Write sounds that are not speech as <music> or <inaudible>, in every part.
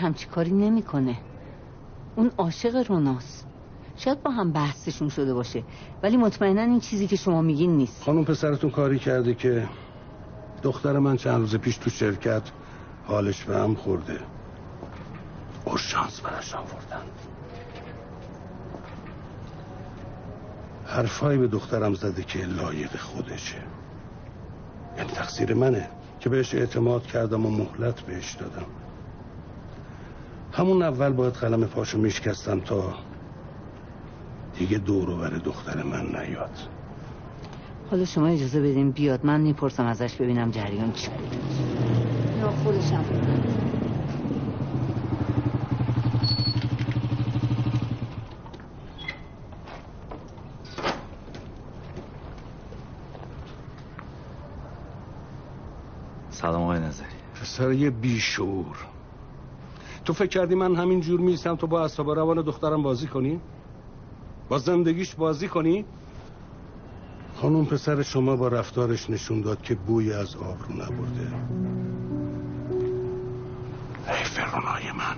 همچی کاری نمی‌کنه. اون عاشق روناست. شاید با هم بحثشون شده باشه ولی مطمئنا این چیزی که شما میگین نیست. خانم پسرتون کاری کرده که دختر من چند روز پیش تو شرکت حالش به هم خورده. شانس براش آوردن. حرفایی به دخترم زده که لایق خودشه. یعنی تقصیر منه که بهش اعتماد کردم و مهلت بهش دادم. همون اول باید قلم پاشو میشکستم تا دیگه دور بر دختر من نیاد. حالا شما اجازه بدین بیاد. من می‌پرسم ازش ببینم جریان چی. بود یا خودشم. سلام آقای نظری. پسر یه بیشور تو فکر کردی من همین جور میسم تو با اصحاب روان دخترم بازی کنی؟ با زندگیش بازی کنی؟ خانم پسر شما با رفتارش نشون داد که بوی از آب رو نبرده ای فرونای من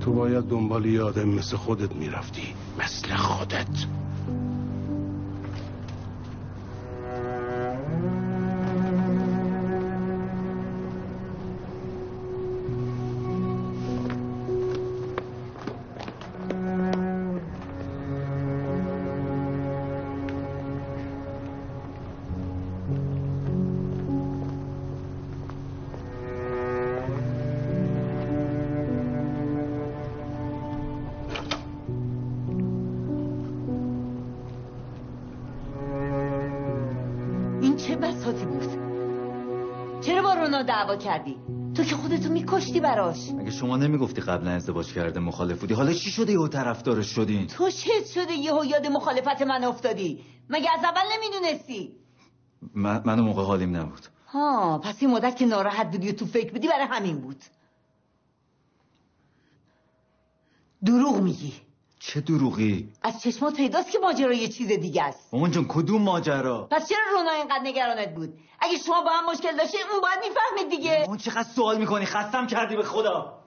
تو باید دنبال یه آدم مثل خودت می‌رفتی مثل خودت میکشتی براش؟ اگه شما نمی‌گفتی قبلا ازدواج کرده مخالف بودی؟ حالا چی شده یهو طرفدارش شدین؟ تو چه شده یهو یاد مخالفت من افتادی؟ مگه از اول نمی‌دونستی؟ من منو موقع حالیم نبود. ها پس این مدت که ناراحت بودی و تو فکر بودی برای همین بود. دروغ میگی. چه دروغی؟ از چشمات پیداست که ماجرا یه چیز دیگه است. مامان جان کدوم ماجرا؟ پس چرا رونا اینقدر نگرانت بود؟ اگه شما با هم مشکل داشتی اون باید می‌فهمید دیگه. اون چقدر سوال می‌کنی؟ خستم کردی به خدا.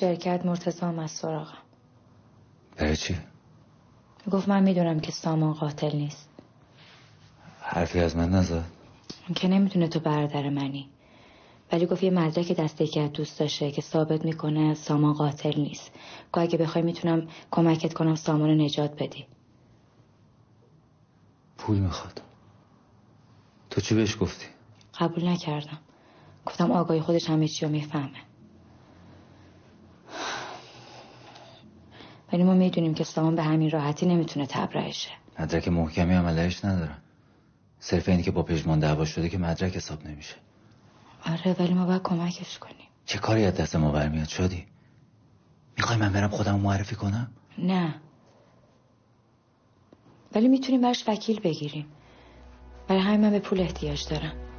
شرکت مرتضی هم از سراغم. برای چی؟ گفت من می‌دونم که سامان قاتل نیست. حرفی از من نزد. که نمی‌دونه تو برادر منی. ولی گفت یه مدرک دسته که دوست داشته که ثابت می‌کنه سامان قاتل نیست. که اگه بخوای می‌تونم کمکت کنم سامان نجات بدی. پول می‌خواد. تو چی بهش گفتی؟ قبول نکردم. گفتم آگاهی خودش همه چی رو می‌فهمه. ولی ما می‌دونیم که سامان به همین راحتی نمی‌تونه تبرئشه مدرک محکمی عملش ندارم صرف اینی که با پژمان دعوا شده که مدرک حساب نمیشه. آره ولی ما باید کمکش کنیم. چه کاری از دست ما برمیاد؟ شدی می‌خوای من برم خودم معرفی کنم؟ نه. ولی می‌تونیم برش وکیل بگیریم. برای همین من به پول احتیاج دارم.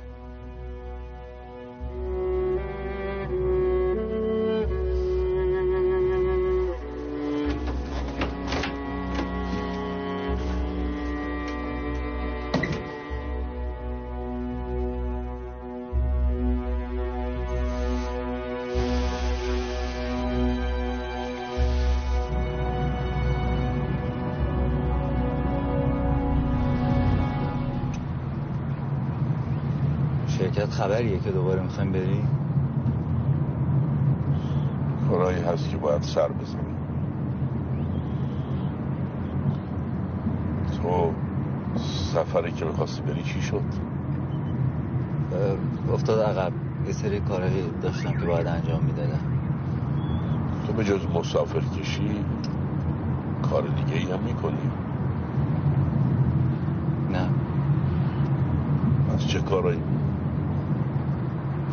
می‌خوایم بریم؟ کارایی هست که باید سر بزنیم. تو سفری که می‌خواستی بری چی شد؟ افتاد عقب. یه سری کارهایی داشتم که باید انجام می‌دادم. تو به جز مسافر کشی کار دیگه ای هم می‌کنی؟ تو چه کارایی؟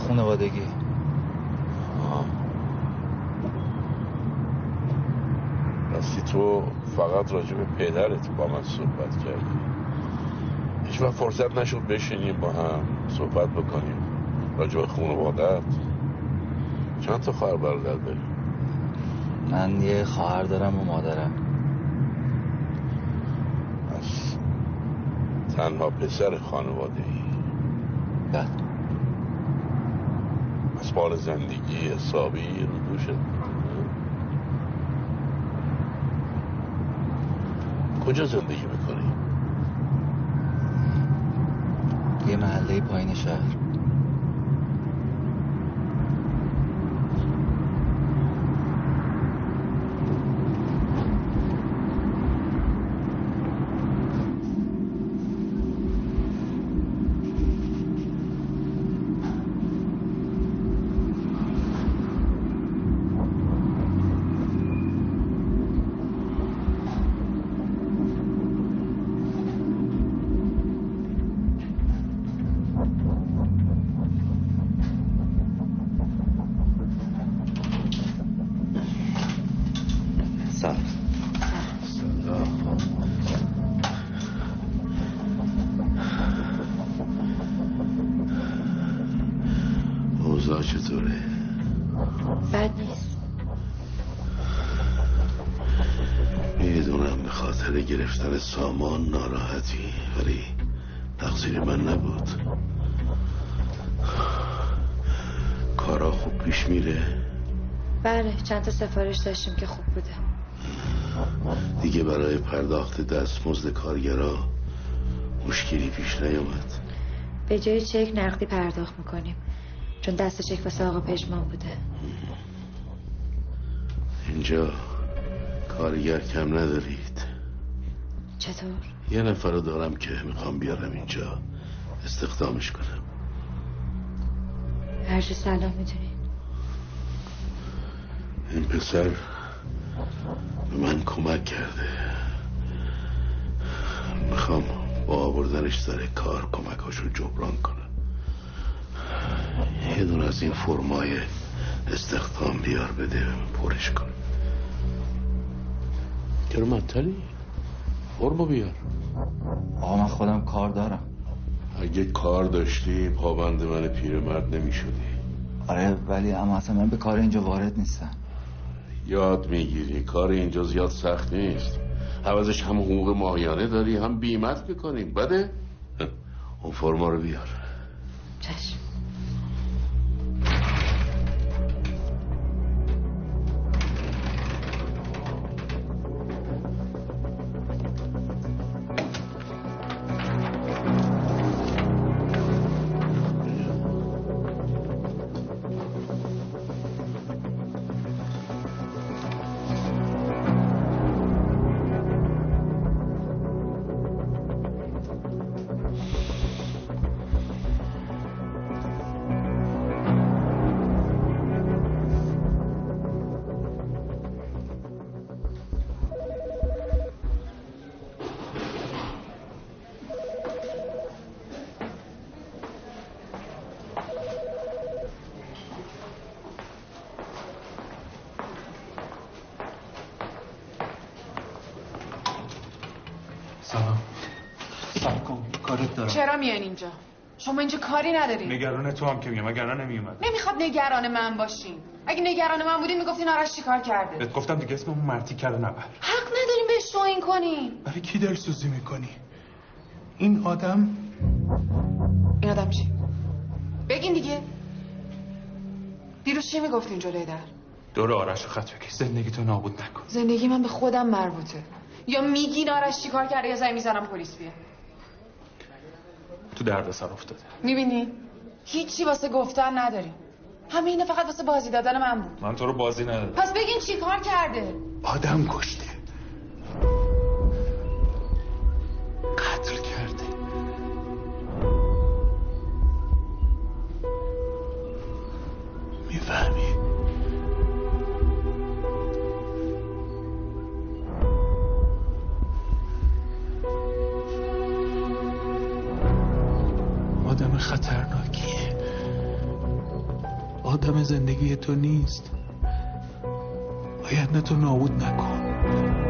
خانوادگی. راستی تو فقط راجع به پدرت با من صحبت کردی. هیچ وقت فرصت نشد بشینیم با هم صحبت بکنیم. راجع به خانوادت چند تا خواهر برادر داری؟ من یه خواهر دارم و مادرم. از تنها پسر خانواده ای بله. از مال زندگی حسابی رو دوشت کجا زندگی می‌کنی؟ یه محله پایین شهر گرفتن سامان ناراحتی ولی تقصیر من نبود. کارا خوب پیش میره. بله چند تا سفارش داشتیم که خوب بوده. دیگه برای پرداخت دستمزد کارگرا مشکلی پیش نیامد. به جای چک نقدی پرداخت می‌کنیم چون دست چک واسه آقا پژمان بوده. اینجا کارگر کم ندارید. چطور؟ یه نفر رو دارم که می‌خوام بیارم اینجا. استخدامش کنم. هرچی سلام می‌دونین این پسر به من کمک کرده. می‌خوام با آوردنش سر کار کمکاشو جبران کنم. یه دون از این فرمای استخدام بیار بده پرش کن چرا مطلی؟ فرمو بیار. آقا من خودم کار دارم. اگه کار داشتی پابند من پیرمرد نمی شدی آره ولی اما اصلا من به کار اینجا وارد نیستم. یاد می‌گیری کار اینجا زیاد سخت نیست. عوضش هم حقوق ماهیانه داری هم بیمت می‌کنیم بده؟ اون فرما رو بیار. چشم. شما اینجا کاری ندارین نگران تو هم که میگم وگرنه نمیومد. نمی‌خواد نگران من باشین. اگه نگران من بودین می‌گفتین آرش چیکار کرده؟ بهت گفتم دیگه اسم اون مرتی کرده نبر. حق ندارین بهش توهین کنین برای کی داری سوزی می‌کنی؟ این آدم این آدم چی؟ بگین دیگه. دیروز چی می‌گفتین جلوی در؟ دور آرش رو خط بکش. زندگی تو نابود نکن. زندگی من به خودم مربوطه. یا میگین آرش چیکار کرده؟ یا زنگ می‌زنم پلیس بیاد. تو درد سر افتاده. می‌بینی؟ هیچی واسه گفتن نداریم. همه اینه فقط واسه بازی دادن من بود. من تو رو بازی ندادم پس بگین چیکار کرده؟ آدم کشته. قتل کرده. می‌فهمی؟ خاتم زندگی تو نیست. آینده تو نابود نکن.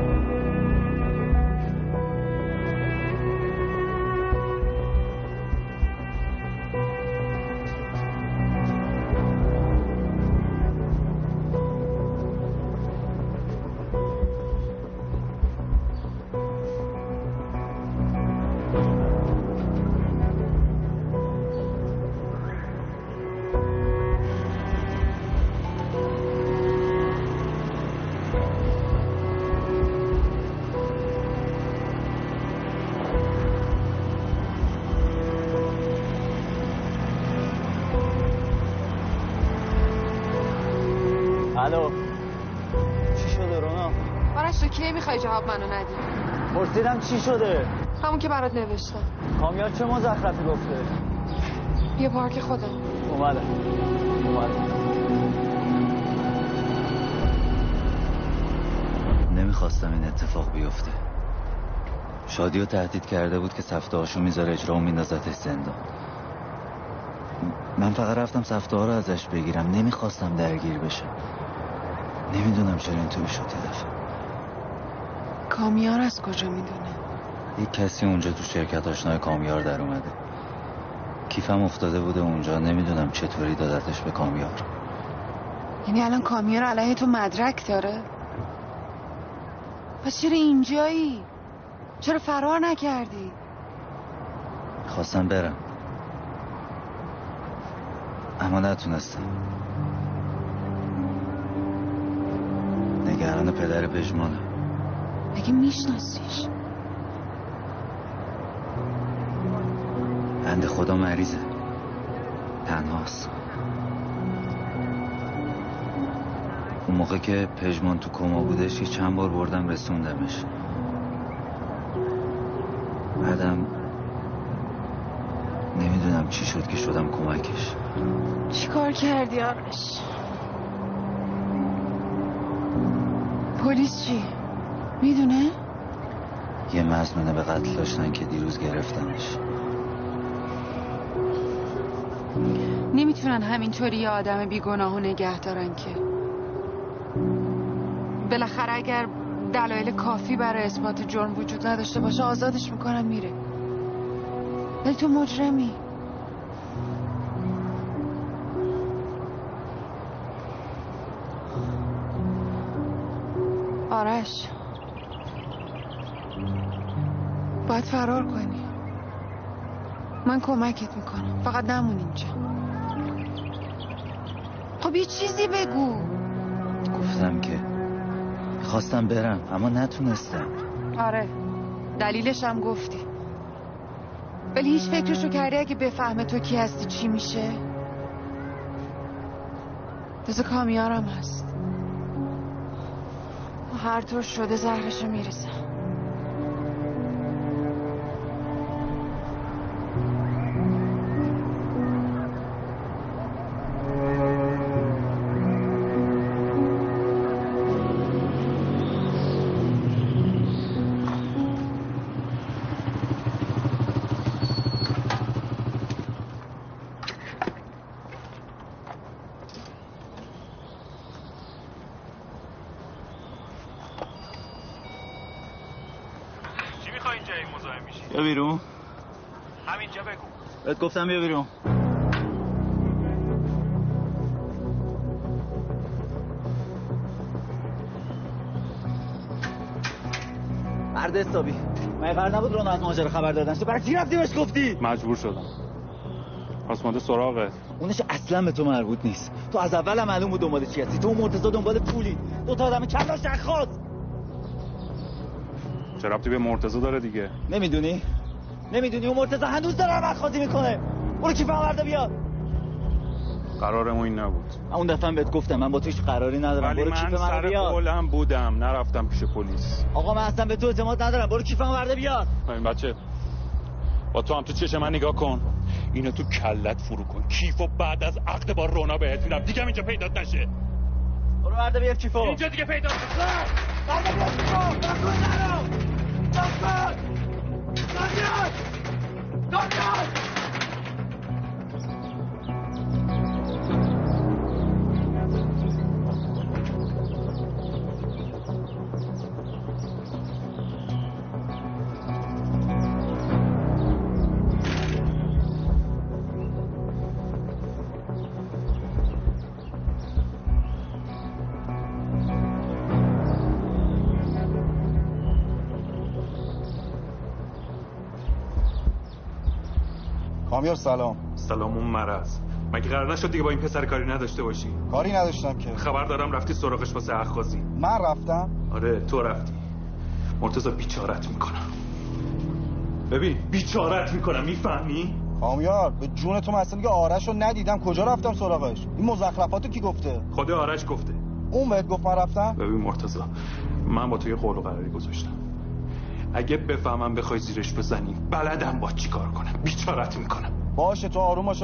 جواب منو ندی. پرسیدم چی شده؟ همون که برات نوشتم. کامیار چه مزخرفی گفته؟ بیا پارک خودم. اومده اومده نمی‌خواستم این اتفاق بیفته. شادی رو تهدید کرده بود که سفته هاشو می‌ذاره اجرا و میندازتش زندان. من فقط رفتم سفته ها رو ازش بگیرم. نمی‌خواستم درگیر بشه نمی‌دونم چرا اینطوری شد یه دفعه کامیار از کجا می‌دونه؟ یک کسی اونجا تو شرکت آشنای کامیار در اومده. کیفم افتاده بوده اونجا. نمی‌دونم چطوری دادتش به کامیار. یعنی الان کامیار علیه تو مدرک داره؟ پس چرا اینجایی؟ چرا فرار نکردی؟ خواستم برم. اما نتونستم. نگران پدر پژمانم مگه میشناسیش؟ بند خدا مریضه. تنهاست. اون موقع که پژمان تو کما بودش یه چند بار بردم رسوندمش. بعدم نمی‌دونم چی شد که شدم کمکش. چی کار کردی آرش؟ پلیس چی؟ می‌دونه؟ یه مزنونه به قتل داشتن که دیروز گرفتنش. نمی‌تونن همینطوری یه آدم بیگناه و نگه دارن که. بالاخره اگر دلایل کافی برای اثبات جرم وجود نداشته باشه آزادش می‌کنن میره. ولی تو مجرمی. آرش. باید فرار کنی. من کمکت می‌کنم. فقط نمون اینجا خب یه چیزی بگو. گفتم که خواستم برم اما نتونستم. آره دلیلش هم گفتی. ولی هیچ فکرشو کردی اگه بفهمه تو کی هستی چی میشه؟ تازه کامیارم هست. هر طور شده زهرشو میریزم بیرون. همینجا بگو. بهت گفتم بیا بیرون. مرد حسابی. من قرار نبود رونو از ماجرا خبر دادن؟ تو برای چی رفتی بهش گفتی؟ مجبور شدم. پس مانده سراغت. اونش اصلا به تو مربوط نیست. تو از اول هم معلوم بود دنبال چی هستی. تو و مرتضی دنبال پولی. دو تا آدم کلا شخص چه ربطی به مرتضی داره دیگه؟ نمی‌دونی؟ نمی‌دونی اون مرتضی هنوز داره عمل می‌کنه. برو کیف آورده بیاد. قرارمون این نبود. اون دفعه بهت گفتم من با توش قراری ندارم. ولی برو من کیف سر قولم بودم نرفتم پیش پلیس. آقا من اصلا به تو اعتماد ندارم. برو کیف آورده بیاد. این بچه با تو هم تو چش من نگاه کن. اینو تو کلت فرو کن. کیفو بعد از عقد با رونا بهت میدم. دیگه اینجا پیدات نشه. برو ورده بیار کیفو. اینجا دیگه پیدات نشه. ورده بیار کیفو. نکن نرو کامیار سلام. سلام اون مرض. مگه قرار نشد دیگه با این پسر کاری نداشته باشی؟ کاری نداشتم که. خبر دارم رفتی سراغش واسه اخخازی من رفتم. آره تو رفتی. مرتضی بیچارت می‌کنم. ببین بیچارت می‌کنم می‌فهمی؟ کامیار به جون تو مثلا که آرش رو ندیدم. کجا رفتم سراغش؟ این مزخرفاتو کی گفته؟ خود آرش گفته. اون بهت گفت من رفتم؟ ببین مرتضی من با تو یه قول و قراری گذاشتم. اگه بفهمم بخوای زیرش بزنی بلدم با چی کار کنم. بیچارت می‌کنم. باشه تو آروم باش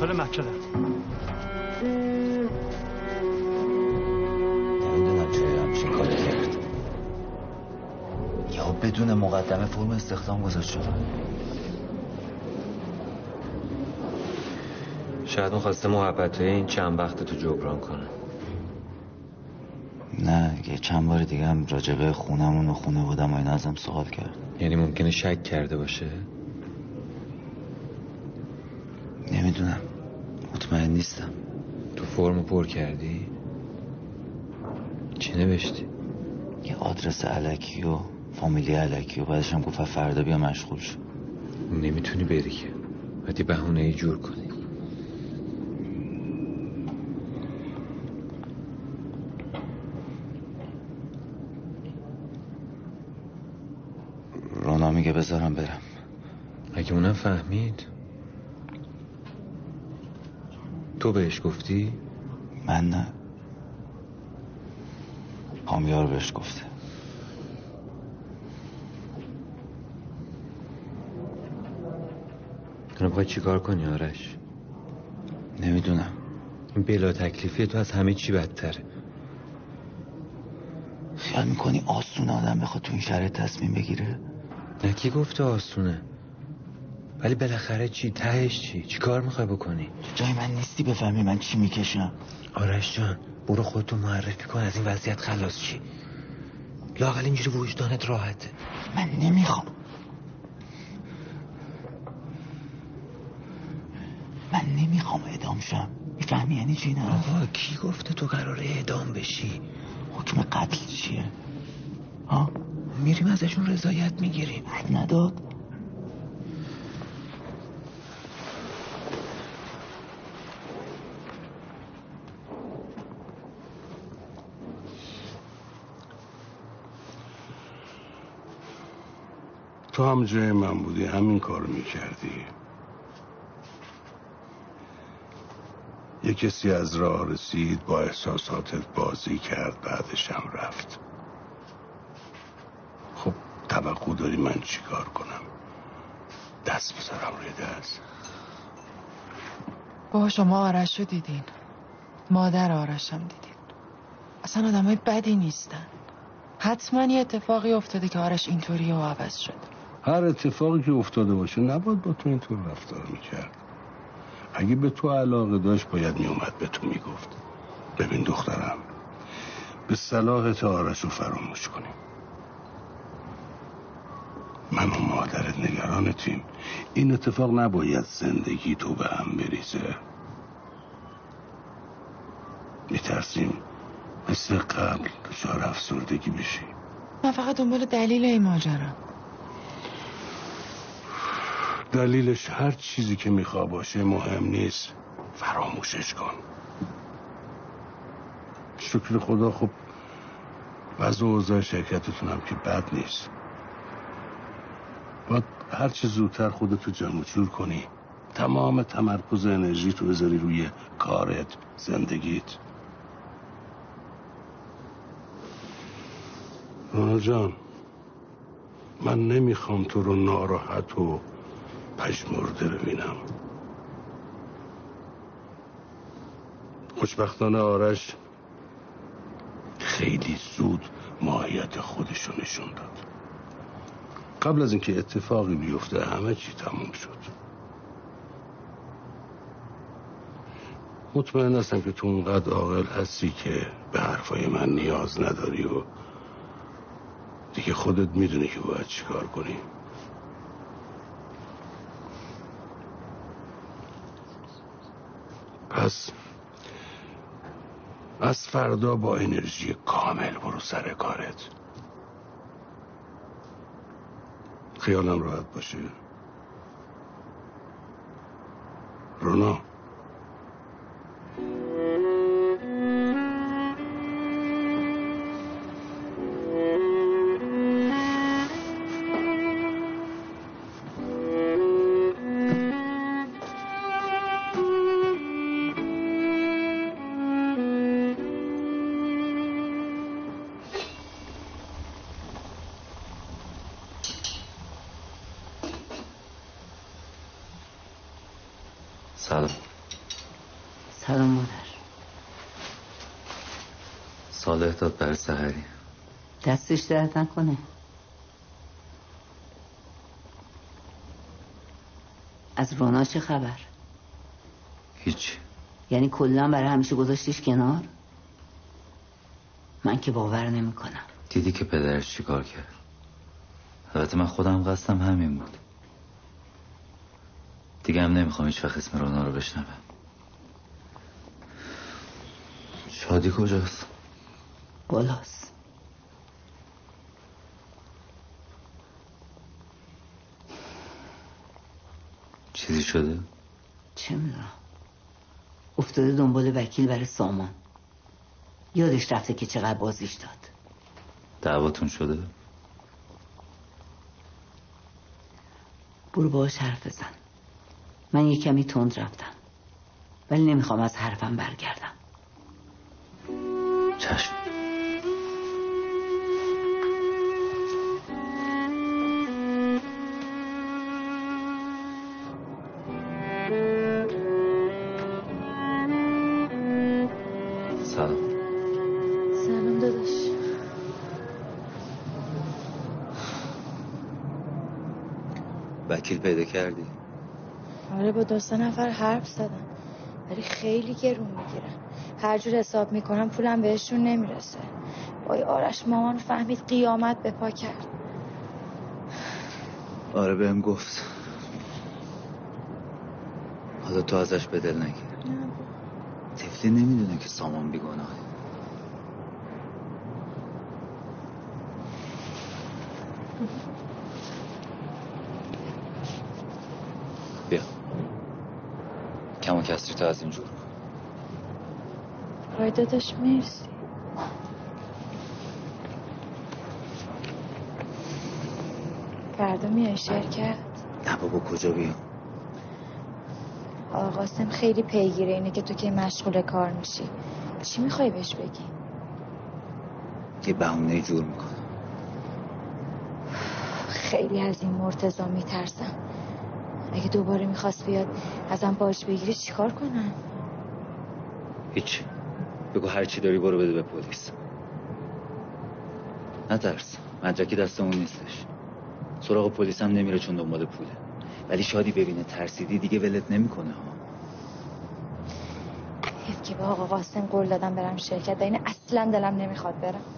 داخل مکتب نمی‌دونم چرا همچین کاری کرد. یا بدون مقدمه فرم استخدام گذاشت شده شاید اون خواسته محبت این چند وقت تو جبران کنه. نه یه چند بار دیگه هم راجبه خونمون و خونه بودم و این ازم سوال کرد. یعنی ممکنه شک کرده باشه نمی‌دونم مطمئن نیستم. تو فرم پر کردی؟ چی نوشتی؟ یه آدرس علکی و فامیلی علکی و بعدش هم گفت فردا بیا مشغول شو. نمی‌تونی بری که. باید یه بهونه ای جور کنی. رونا میگه بذارم برم. اگه اونم فهمید. تو بهش گفتی؟ من نه. کامیار بهش گفته. تو نمی‌خوای چی کار کنی آرش؟ نمی‌دونم. این بلا تکلیفی تو از همه چی بدتره. خیال می‌کنی آسون آدم بخواد تو این شرایط تصمیم بگیره؟ نه کی گفته آسونه؟ ولی بالاخره چی؟ تهش چی؟ چی کار می‌خوای بکنی؟ جای من نیستی بفهمی من چی می‌کشم. آرش جان برو خودتو معرفی کن از این وضعیت خلاص چی لاقل اینجوری وجدانت راحته. من نمی‌خوام. من نمی‌خوام اعدام شم. می‌فهمی یعنی چی نه؟ آقا کی گفته تو قراره اعدام بشی؟ حکم قتل چیه؟ ها؟ میریم ازشون رضایت می‌گیریم. حد نداد. هم جای من بودی همین کار می‌کردی. یه کسی از راه رسید با احساساتت بازی کرد بعدش هم رفت. خب توقع داری من چیکار کنم؟ دست بذارم روی دست. بابا شما آرش رو دیدین. مادر آرش هم دیدین. اصلا آدم های بدی نیستن. حتما یه اتفاقی افتاده که آرش اینطوری و عوض شد. هر اتفاقی که افتاده باشه نباید با تو اینطور رفتار می‌کرد. اگه به تو علاقه داشت باید میومد به تو می‌گفت. ببین دخترم به صلاح آرش رو فراموش کنیم. من و مادرت نگرانتیم. این اتفاق نباید زندگی تو به هم بریزه. میترسیم مثل قبل دچار افسردگی بشی. من فقط دنبال دلیل این ماجرا. دلیلش هر چیزی که میخوا باشه مهم نیست. فراموشش کن. شکر خدا خب وضع اوضاع هم که بد نیست. باید هر چه زودتر خودتو جمع جور کنی. تمام تمرکز انرژی تو بذاری روی کارت زندگیت. رونا جان من نمی‌خوام تو رو ناراحت و پشمرده ببینم. خوشبختانه آرش خیلی زود ماهیت خودشو نشون داد. قبل از اینکه اتفاقی بیفته همه چی تموم شد. مطمئن هستم که تو اونقدر عاقل هستی که به حرفای من نیاز نداری و دیگه خودت می‌دونی که باید چیکار کنی. پس از فردا با انرژی کامل برو سر کارت. خیالم راحت باشه. رونا. دستش درد نکنه. از رونا چه خبر؟ هیچ. یعنی کلا برای همیشه گذاشتیش کنار؟ من که باور نمی‌کنم. دیدی که پدرش چیکار کرد؟ البته من خودم قصدم همین بود. دیگه هم نمی‌خوام هیچ وقت اسم رونا رو بشنوم. شادی کجاست؟ بالاست. چیزی شده؟ چه می‌دونم افتاده دنبال وکیل برای سامان. یادش رفته که چقدر بازیش داد. دعواتون شده؟ برو باش حرف بزن. من یه کمی تند رفتم. ولی نمی‌خوام از حرفم برگردم. چشم. وکیل پیدا کردی؟ آره با دو سه نفر حرف زدم ولی خیلی گرون می‌گیرن هر جور حساب می‌کنم پولم بهشون نمی‌رسه. وای آرش مامان فهمید قیامت به پا کرد. آره بهم گفت. حالا تو ازش به دل نگیر. طفلی نمی‌دونه که سامان بیگناه <laughs> بیا کم و کسری تو از اینجور. وای داداش مرسی. فردا میای شرکت؟ نه بابا کجا بیام؟ آقا قاسم خیلی پیگیره اینه که تو که مشغول کار میشی. چی می‌خوای بهش بگی؟ یه بهونه جور می‌کنه خیلی از این مرتضا میترسم. اگه دوباره می‌خواست بیاد ازم باج بگیری چیکار کنم هیچ. بگو هر چی داری برو بده به پلیس. نترس. مدرکی دستمون نیستش. سراغ پلیس هم نمیره چون دنبال پوله. ولی شادی ببینه ترسیدی دیگه ولت نمی‌کنه ها. حیف که با آقا قاسم قول دادم برم شرکت این اصلا دلم نمی‌خواد برم.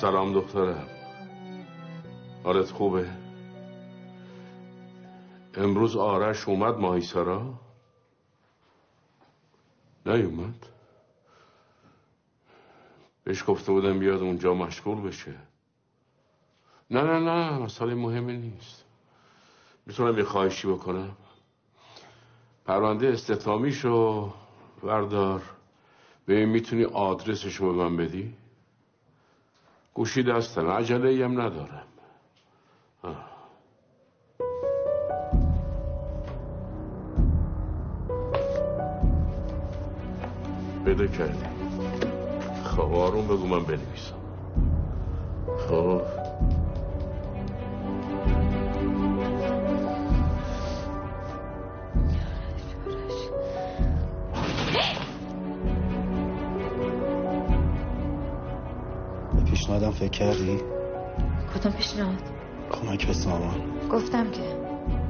سلام دخترم حالت خوبه؟ امروز آرش اومد ماهیسارا نیومد. بهش گفته بودم بیاد اونجا مشغول بشه. نه نه نه مسئله مهمی نیست. می‌تونم یه خواهشی بکنم. پرونده استتامیشو وردار. به می‌تونی آدرسشو به من بدی؟ گوشی دستم عجله هم ندارم. آه. پیدا کردی. خب آروم بگو من بنویسم. خب. پیشنهادم فکر کردی؟ کدوم پیشنهاد؟ کمک به مامان. گفتم که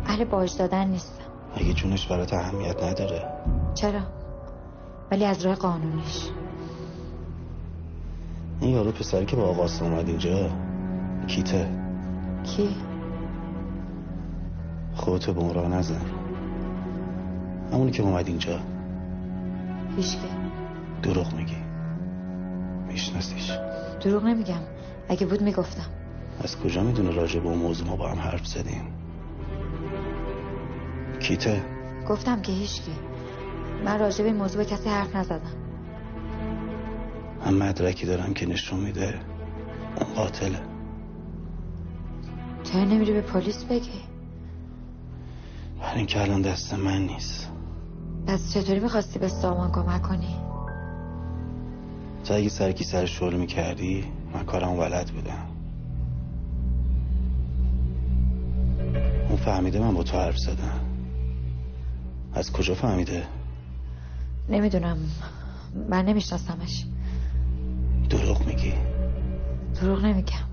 اهل باج دادن نیستم اگه جونش برات اهمیت نداره. چرا؟ ولی از راه قانونیش. این یارو پسری که با آقاست اومد اینجا کیته؟ کی؟ خودتو به اون راه نزن. همونی که اومد اینجا. هیچکی. دروغ میگی. میشناسیش. دروغ نمیگم. اگه بود می‌گفتم. از کجا می‌دونه راجع به اون موضوع ما با هم حرف زدیم؟ کیته؟ گفتم که هیچکی. من راجع به این موضوع به کسی حرف نزدم. من مدرکی دارم که نشون میده اون قاتله چرا نمیری به پلیس بگی؟ برای اینکه الان دست من نیست. پس چطوری می‌خواستی به سامان کمک کنی؟ تو اگه سرکی سر شغل می‌کردی من کارم بلد بودم. اون فهمیده من با تو حرف زدم. از کجا فهمیده؟ نمی‌دونم. من نمیشناسمش. دروغ میگی. دروغ نمیگم.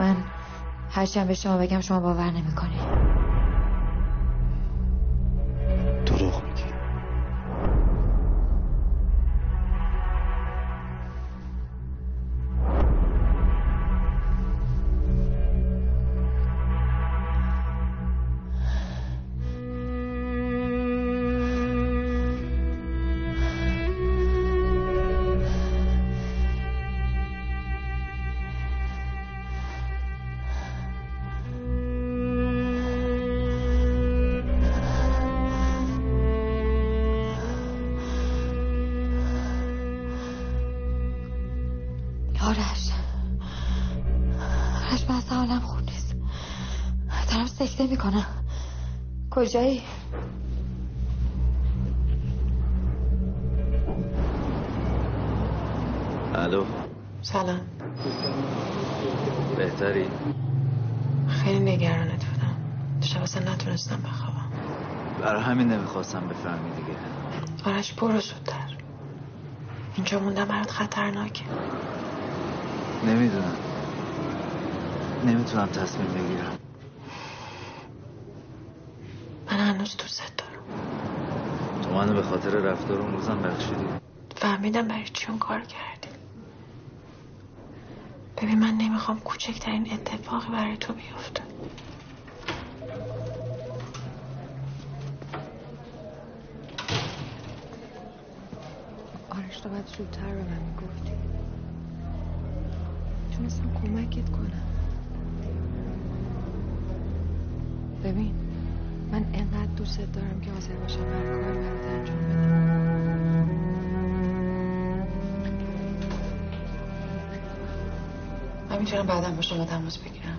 من هرچند به شما بگم شما باور نمی‌کنی. دارم سکته می‌کنم کجایی؟ الو. سلام. بهتری؟ خیلی نگرانت بودم. شب اصلا نتونستم بخوابم. برای همین نمی‌خواستم بفهمی دیگه. آرش برو زودتر. اینجا موندم برات خطرناکه. نمی‌دونم. نمی‌تونم تصمیم بگیرم من هنوز دوست دارم تو منو به خاطر رفتار اون روزم بخشیدی. فهمیدم برای چی اون کار کردی. ببین من نمی‌خوام کوچکترین اتفاقی برای تو بیفته. آرش تو باید زودتر به من می‌گفتی. تونستم کمکت کنم. ببین من انقدر دوست دارم که حاضر باشم هر کاری می‌تونم بعدم با شما تماس بگیرم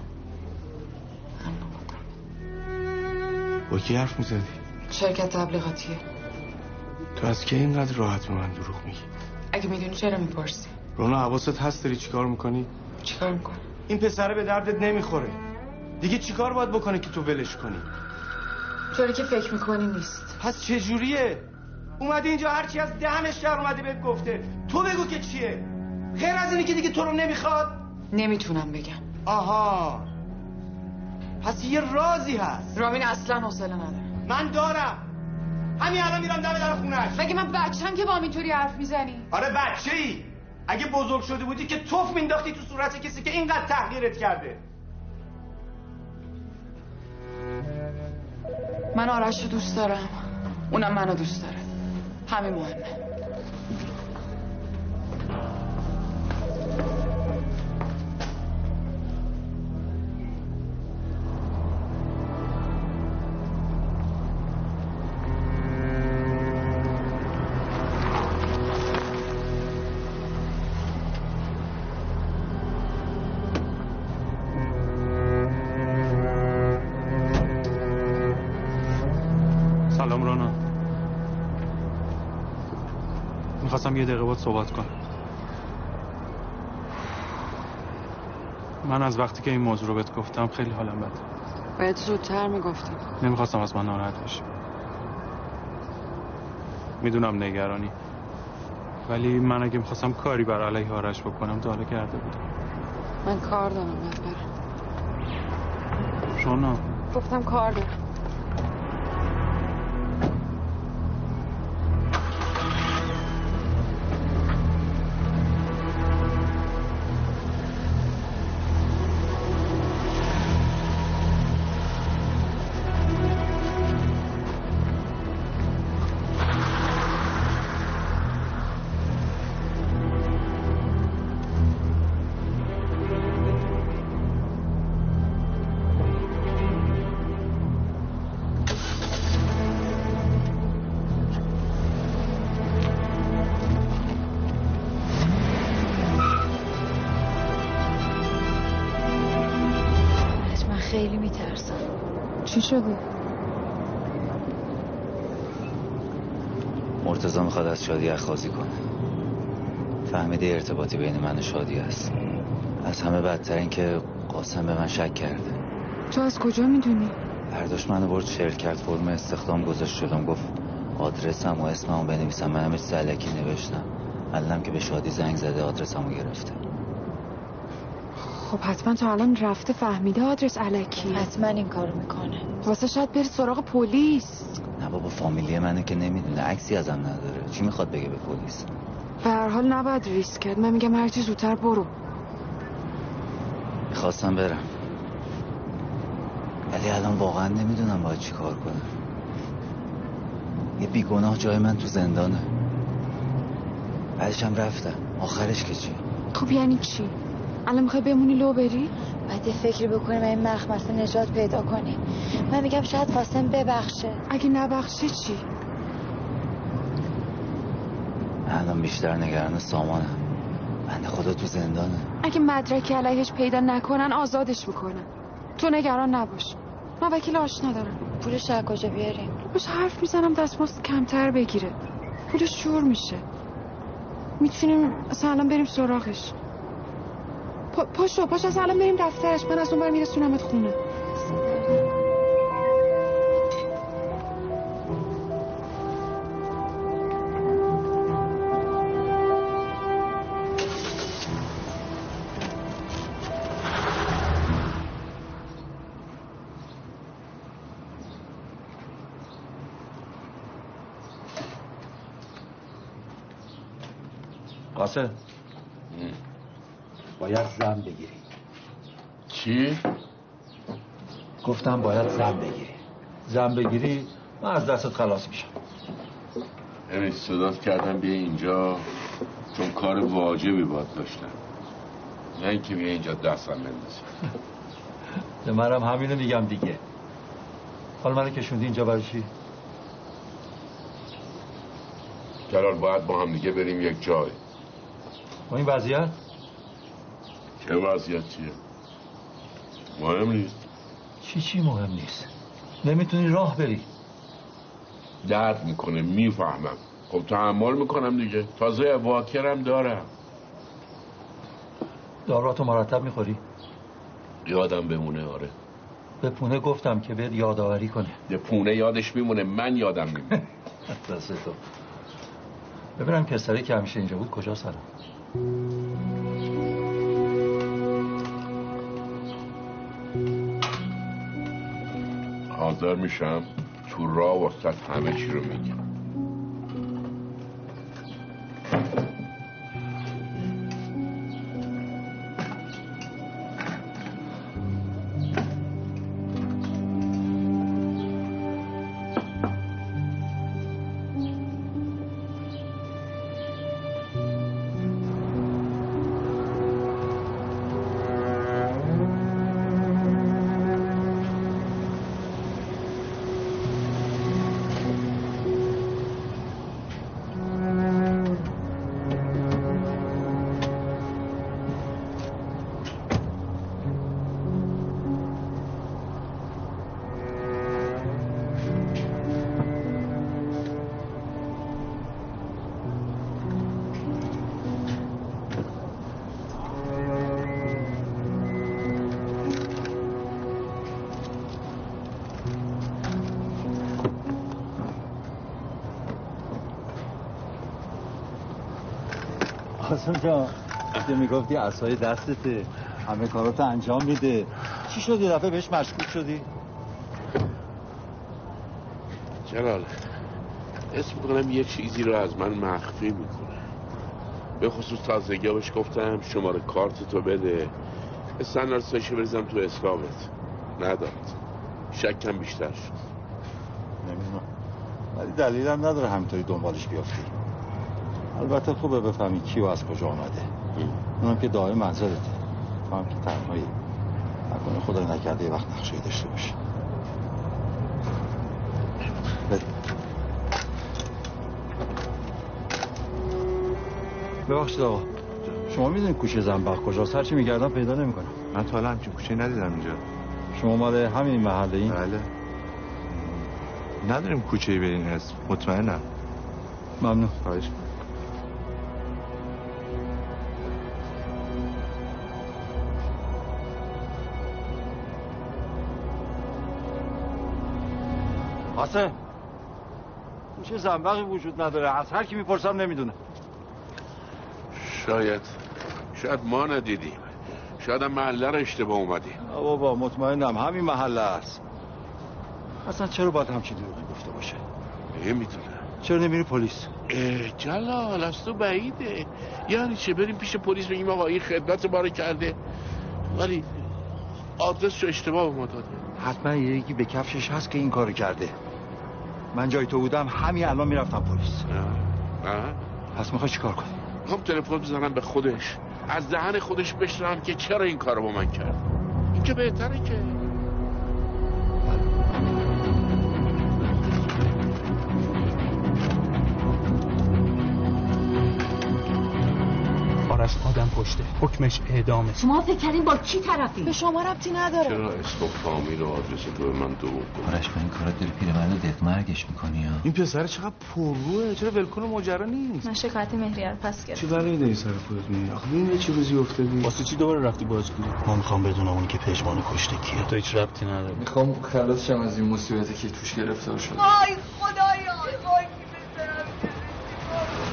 با کی حرف می‌زدی؟ شرکت تبلیغاتیه تو از کی اینقدر راحت به من دروغ میگی؟ اگه می‌دونی چرا می‌پرسی رونا حواست هست داری چیکار می‌کنی؟ چیکار می‌کنی؟ این پسره به دردت نمی‌خوره دیگه چیکار باید بکنه که تو ولش کنی؟ طوری که فکر می‌کنی نیست پس چجوریه؟ اومدی اینجا هرچی از دهنش در اومده بهت گفته تو بگو که چیه؟ غیر از اینی که دیگه تو رو نمی‌خواد؟ نمی‌تونم بگم. آها. پس یه رازی هست. رامین اصلا حوصله نداره. من دارم. همین الان میرم دم در خونش. مگه من بچم که با اینطوری حرف می‌زنی؟ آره بچه ای اگه بزرگ شده بودی که توف مینداختی تو صورت کسی که اینقدر تحقیرت کرده. من آرش رو دوست دارم. اونم منو دوست داره. همین مهمه. می‌خواستم یه دقیقه باید صحبت کنم. من از وقتی که این موضوع رو بهت گفتم خیلی حالم بده باید زودتر می‌گفتیم نمی‌خواستم از من ناراحت بشی. می‌دونم نگرانی. ولی من اگه می‌خواستم کاری بر علیه آرش بکنم تا حالا کرده بودم. من کار دارم برم رونا گفتم کار دارم. چی شده؟ مرتضی می‌خواد از شادی اخخازی کنه. فهمیده ارتباطی بین من و شادی هست. از همه بدتر این که قاسم به من شک کرده. تو از کجا می‌دونی؟ برداشت منو برد شرکت کرد فرم استخدام گذاشت شدم. گفت آدرسم و اسممو بنویسم. من همه علکی نوشتم. علم که به شادی زنگ زده آدرسمو گرفته. خب حتما تا الان رفته فهمیده آدرس علکی حتما این کارو می‌کنه. واسه شاید بری سراغ پلیس. نه بابا فامیلی منه که نمی‌دونه. عکسی ازم نداره. چی می‌خواد بگه به پلیس؟ به هر حال نباید ریسک کرد. من میگم هرچی زودتر برو. می‌خواستم برم. ولی الان واقعا نمی‌دونم باید چی کار کنم. یه بیگناه جای من تو زندانه. بعدش هم رفتم. آخرش که چی؟ خب یعنی چی؟ الان می‌خوای بمونی لو بری؟ باید یه فکری بکنیم این مخمسه نجات پیدا کنیم من میگم شاید قاسم ببخشه. اگه نبخشه چی؟ من الان بیشتر نگران سامانم. بنده خدا تو زندانه. اگه مدرکی علیهش پیدا نکنن آزادش می‌کنن. تو نگران نباش. من وکیل آشنا دارم. پولش از کجا بیاریم باش حرف می‌زنم دستمزد کمتر بگیره. پولش جور میشه. می‌تونیم اصلا الان بریم سراغش. پا پاشو پاش اصلا الان بریم دفترش. من از اون بر میرسونمت خونه. قاسم. باید زن بگیری. چی؟ گفتم باید زن بگیری. زن بگیری من از دستت خلاص میشم. امید صدات کردم بیا اینجا چون کار واجبی باید داشتم. نه اینکه بیا اینجا دستم بندازی <laughs> به منم همینو میگم دیگه. حالا منو کشوندی اینجا برای چی؟ جلال باید با هم دیگه بریم یک جای. با این وضعیت؟ چه وضعیتیه مهم نیست. چی چی مهم نیست؟ نمی‌تونی راه بری. درد می‌کنه می‌فهمم. خب تحمل می‌کنم دیگه. تازه واکرم دارم. داراتو مرتب می‌خوری. یادم بمونه آره. به پونه گفتم که بهت یادآوری کنه. به پونه یادش میمونه من یادم میمونه. <laughs> دست تو. ببینم پسره که همیشه اینجا بود کجا سرم حاضر میشم تو راه وسط همه چی رو میگم جان که می‌گفتی اصای دستته. همه کاراتو انجام میده. چی شد یه دفعه بهش مشکوک شدی؟ جلال اسم می‌کنم یه چیزی رو از من مخفی می‌کنه. به خصوص تازگی بهش گفتم شماره کارت تو بده. استن سایشو بریزم تو اسلامت نداد. شکم بیشتر شد. نمی‌دونم. ولی دلیلم نداره همینطوری دنبالش بیافتی. البته خوبه بفهمی کی و از کجا آمده. اونم که دائم منزلته. تو هم که تنهایی. نکنه خدای نکرده یه وقت نقشه داشته باشه. ببخشید آقا. شما می‌دونید کوچه زنبق کجاست؟ هرچی میگردم پیدا نمی‌کنم. من تا حالا همچین کوچه ندیدم اینجا. شما مال همین محله این؟ بله. نداریم کوچه به این اسم. مطمئنم. ممنون. خواهش قاسم کوچه زنبقی وجود نداره. از هر کی می‌پرسم نمی‌دونه. شاید. شاید ما ندیدیم. شاید هم محله رو اشتباه اومدیم. بابا مطمئنم. همین محله است. اصلا چرا باید همچین دروغی گفته باشه؟ نمی‌دونم. چرا نمیری پلیس؟ جلال از تو بعیده. یعنی چه؟ بریم پیش پلیس بگیم آقا این خدمت ما رو کرده. ولی آدرس رو اشتباه ما داده حتما یکی به کفشش هست که این کارو کرده. من جای تو بودم همین الان می‌رفتم پلیس. نه پس می‌خوای چیکار کنی؟ هم تلفن بزنم به خودش. از دهن خودش بشنوم که چرا این کارو با من کرد. این که بهتره که. آرش آدم پشته حکمش اعدامه. شما فکر کردین با کی طرفی؟ به شما ربطی نداره. چرا اسم و فامیل و آدرس تو به من کنی آرش با این داری پیرمرد دق مرگش می‌کنی ها؟ این پسر چقدر پرروه. چرا ولکن ماجرا نیست؟ من شکایت مهریه رو پس چی گرفتم بلایی داری سر خودت میاری آخه ببین چه روزی افتادی. واسه چی دوباره رفتی بازگویی ما می‌خوام بدونم اون که پژمان کشته کیه. تو هیچ ربطی نداره. می‌خوام خلاصشم از این مصیبتی که توش گرفتار شد آی خدایا. وای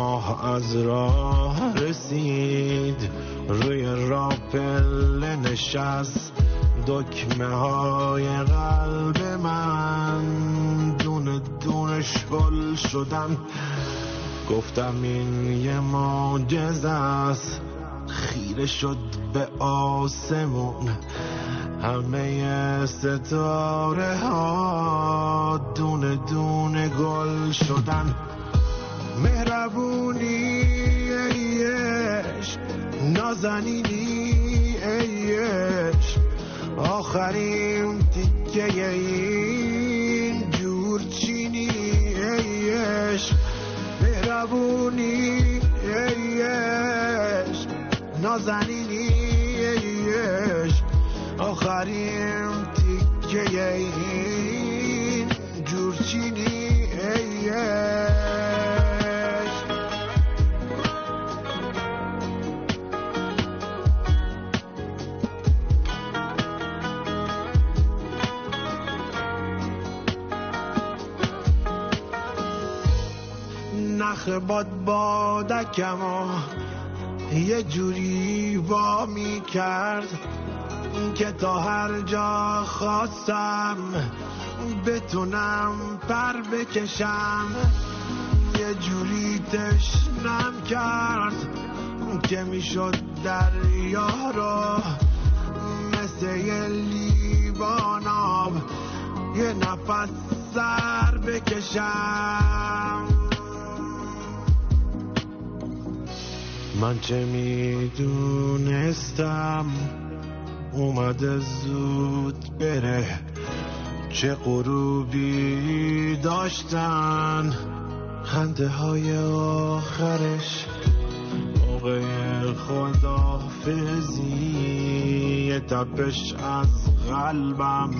ماه از راه رسید. روی راپل نشست. دکمه های قلب من. دونه دونه شل شدن. گفتم این یه معجزه است. خیره شد به آسمون. همه ستاره ها دونه دونه گل شدن. مهربونی ایش نازنینی ایش آخرین تیکه این جورچینی ایش مهربونی ایش نازنینی ایش آخرین تیکه این جورچینی ایش نخ باد بادکم یه جوری وا می کرد که تا هر جا خواستم بتونم پر بکشم. یه جوری تشنم کرد که می‌شد دریا رو مثل یه لیوان یه نفس سر بکشم. من چه می‌دونستم اومده زود بره. چه غروبی داشتن. خنده های آخرش. موقع خدافزی تپش از قلبم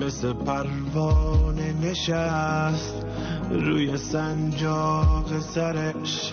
مثل پروانه نشست. روی سنجاق سرش.